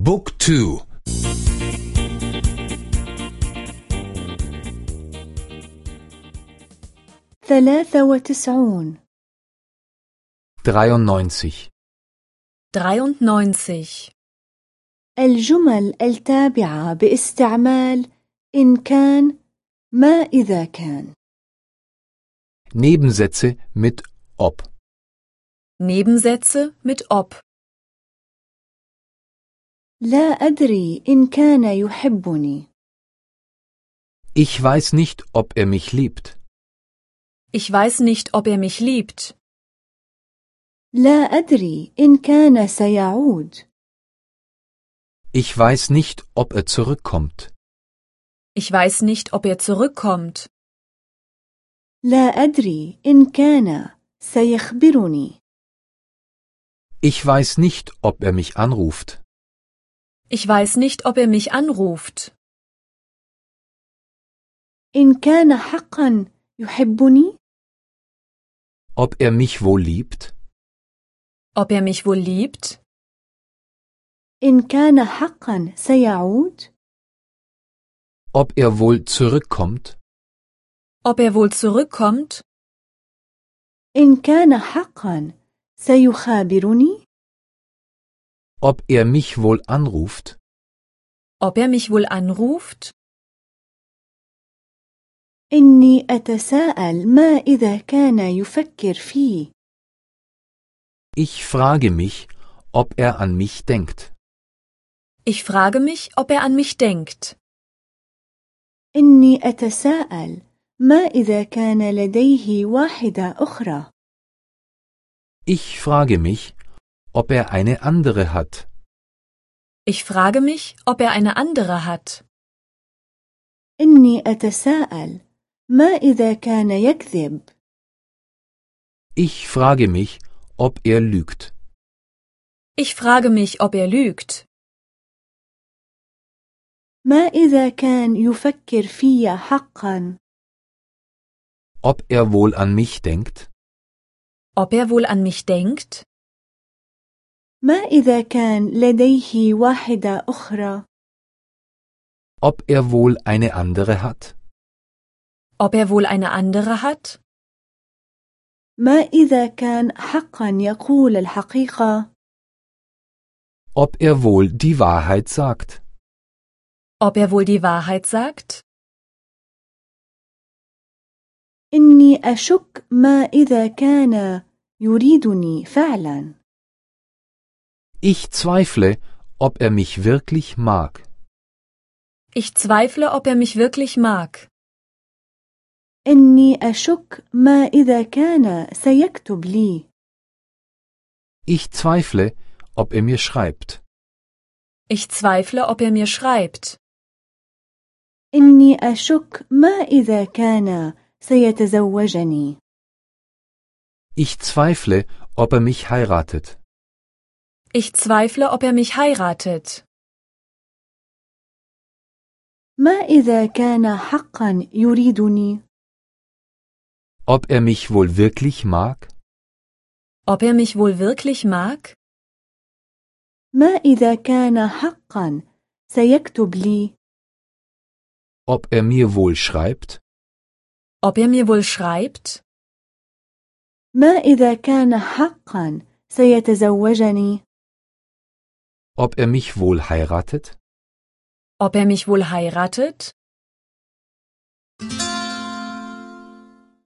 بوك تو ثلاثة وتسعون 93 93. الجمل التابعة باستعمال إن كان ما إذا كان Nebensätze mit ob. Nebensätze mit ob. لا أدري إن كان يحبني Ich weiß nicht, ob er mich liebt. Ich weiß nicht, ob er mich liebt. لا أدري إن كان سيعود Ich weiß nicht, ob er zurückkommt. Ich weiß nicht, ob er zurückkommt. لا أدري إن كان سيخبرني Ich weiß nicht, ob er mich anruft. Ich weiß nicht, ob er mich anruft. إن كان حقا يحبني Ob er mich wohl liebt? Ob er mich wohl liebt? إن كان حقا سيعود Ob er wohl zurückkommt? Ob er wohl zurückkommt? إن كان حقا سيخابرني Ob er mich wohl anruft? Ob er mich wohl anruft? إني أتساءل ما إذا كان يفكر فيه Ich frage mich, ob er an mich denkt. Ich frage mich, ob er an mich denkt. إني أتساءل ما إذا كان لديه واحدة أخرى Ich frage mich, ob er eine andere hat. Ich frage mich, ob er eine andere hat. إني أتساءل ما إذا كان يكذب Ich frage mich, ob er lügt. Ich frage mich, ob er lügt. ما إذا كان يفكر في حقا Ob er wohl an mich denkt? Ob er wohl an mich denkt? ما إذا كان لديه واحدة أخرى Ob er wohl eine andere hat? Ob er wohl eine andere hat? ما إذا كان حقا يقول الحقيقة Ob er wohl die Wahrheit sagt? Ob er wohl die Wahrheit sagt? إني أشك ما إذا كان يريدني فعلا Ich zweifle, ob er mich wirklich mag. Ich zweifle, ob er mich wirklich mag. إني أشك ما إذا كان سيكتب لي Ich zweifle, ob er mir schreibt. Ich zweifle, ob er mir schreibt. إني أشك ما إذا كان سيتزوجني Ich zweifle, ob er mich heiratet. Ich zweifle, ob er mich heiratet. ما إذا كان حقا يريدني Ob er mich wohl wirklich mag? Ob er mich wohl wirklich mag? ما إذا كان حقا سيكتب لي Ob er mir wohl schreibt? Ob er mir wohl schreibt? ما إذا كان حقا سيتزوجني ob er mich wohl heiratet? Ob er mich wohl heiratet?